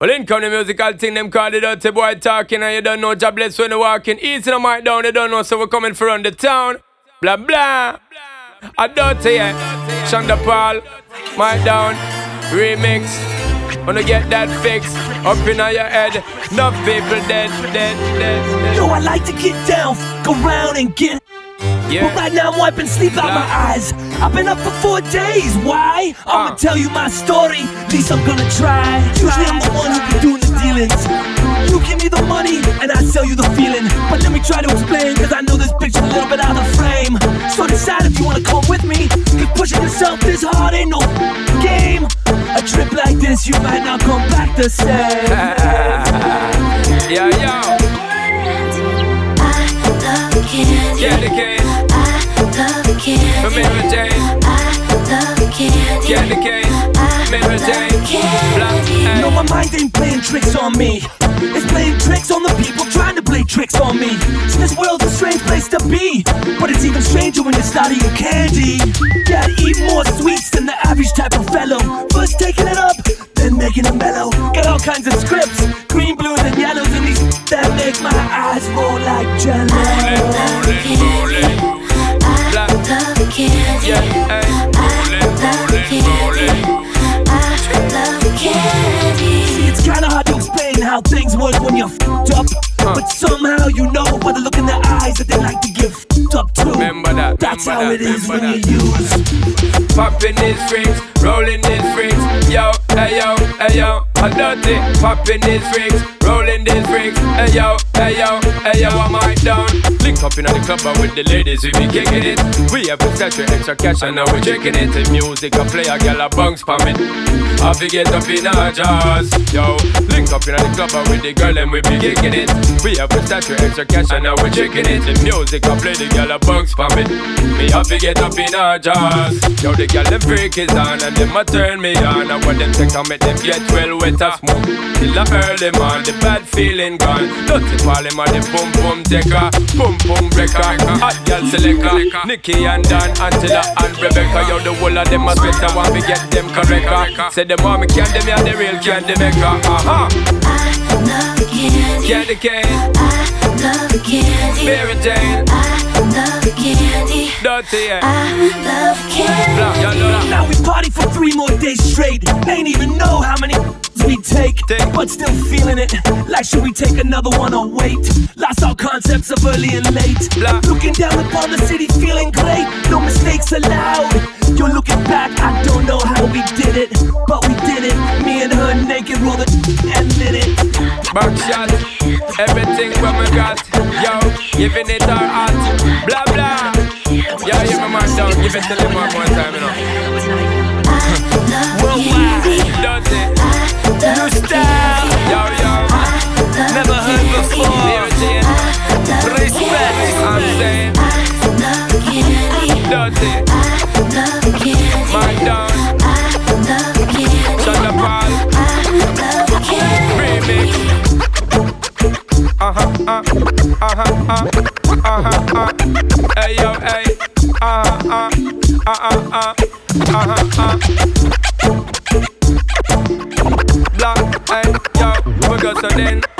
Well, in come the musical thing, them call the dirty boy talking, and you don't know job bless when you walking. Easy no mic down, you don't know, so we're coming run the town. Blah blah. I dirty, yeah. Shonda Paul, mic down, remix. Wanna get that fixed up in your head. Enough people dead, dead, dead, dead. Yo, I like to get down, go around and get. Yeah. But right now I'm wiping sleep out my eyes. I've been up for four days. Why? I'ma Uh. tell you my story. At least I'm gonna try. Usually I'm the one who be doing the dealings. You give me the money and I sell you the feeling. But let me try to explain, cause I know this picture's a little bit out of frame. So decide if you wanna come with me. Cause pushing yourself this hard ain't no game. A trip like this, you might not come back the same. Yeah, yo. Yeah, the cane. For Mary Jane. Yeah, the cane. Mary Jane. Black. No, my mind ain't playing tricks on me. It's playing tricks on the people trying to play tricks on me. See, this world's a strange place to be. But it's even stranger when you start eating candy. Gotta eat more sweets than the average type of fellow. First taking it up, then making it mellow. Got all kinds of scripts, green, blues, make my eyes roll like jello. Rolling, rolling. Black. Yeah, hey. Rolling, rolling, rolling. See, it's kinda hard to explain how things work when you're fed up. But somehow you know by the look in their eyes that they like to fed up too. Remember that, That's remember how that, it is when remember you use. Popping these freaks, rolling these freaks. Yo, hey yo, hey yo, I'm dirty. Popping these freaks, rolling these freaks. Hey yo, hey yo, hey yo, I'm right down. Link up in the club and with the ladies, we be kicking it. We have a statue, extra cash, and now we're drinking it. The music I play, a gal a bounce pa me. I get up in our jazz, yo. Link up in the club and with the girl and we be kicking it. We have a statue, extra cash, and now we're drinking it. The music I play, the girl a bounce pa me. Me I get up in our jazz, yo. The gal them freak is on and them a turn me on. And when them take and make them get well wet a smoke. Till a early the bad feeling gone. Dirty Polly man, the boom boom taker, boom boom breaker, hot gal selector. Nicky and Dan, Angela and Rebecca, yo the whole of them a sweat and want me get them correct. Say them want me can them yeah the real candy maker. Uh-huh. I love the candy cane, Mary Jane, dirty yeah. Black, y'all know that. Now we party for three more days straight. Ain't even know how many we take, Take. but still feeling it. Like should we take another one or wait? Lost all concepts of early and late. Blah. Looking down upon the city, feeling great. No mistakes allowed. You're looking back, I don't know how we did it, but we did it. Me and her naked, roll the and lit it. Back shot, everything what we got. Yo, giving it our heart. Blah blah. Yo, you my man down. Give it to them one more time, you know. Worldwide, Dirty. Uh huh. Uh. Uh huh. Uh. Uh. Uh. Hey yo. Hey. Uh huh. Uh. Uh uh uh. Uh. Uh. Black. Hey yo. We go so then.